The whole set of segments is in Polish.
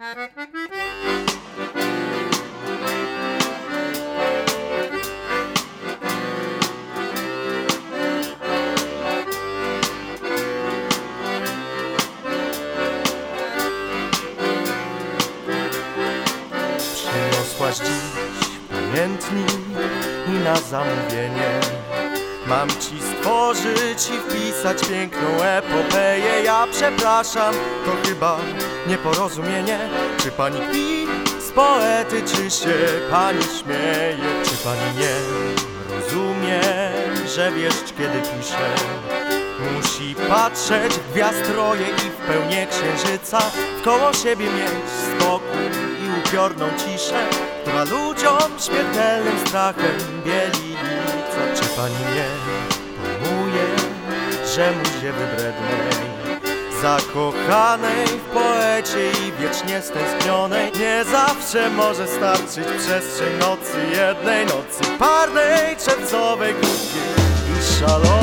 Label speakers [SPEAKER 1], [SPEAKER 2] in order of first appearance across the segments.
[SPEAKER 1] Przyniosłaś dziś pamiętnik i na zamówienie Mam ci stworzyć i wpisać piękną epopeję Ja przepraszam, to chyba nieporozumienie Czy pani kpi z poety, czy się pani śmieje? Czy pani nie rozumie, że wieszcz kiedy pisze? Musi patrzeć w gwiazdroje i w pełnię księżyca Wkoło siebie mieć spokój i upiorną ciszę Która ludziom śmiertelnym strachem bieli pani nie pojmuje, że muzie wybrednej Zakochanej w poecie i wiecznie stęsknionej Nie zawsze może starczyć przestrzeń nocy jednej Nocy parnej, czerwcowej, krótkiej i szalonej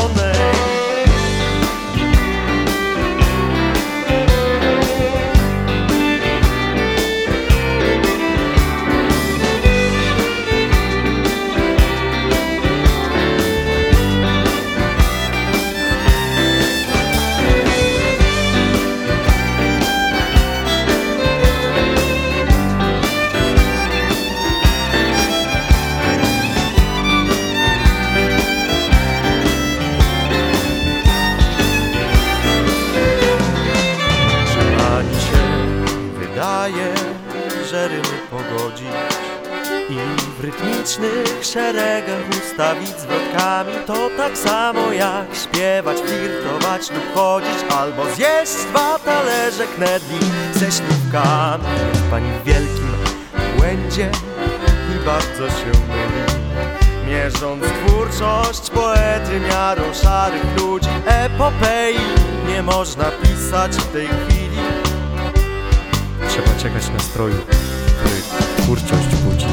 [SPEAKER 1] że rymy pogodzić i w rytmicznych szeregach ustawić zwrotkami To tak samo jak śpiewać, flirtować lub chodzić Albo zjeść dwa talerze knedli ze śliwkami. Pani w wielkim błędzie i bardzo się myli Mierząc twórczość poety miarą szarych ludzi. Epopei nie można pisać w tej chwili Trzeba czekać nastroju, który twórczość budzi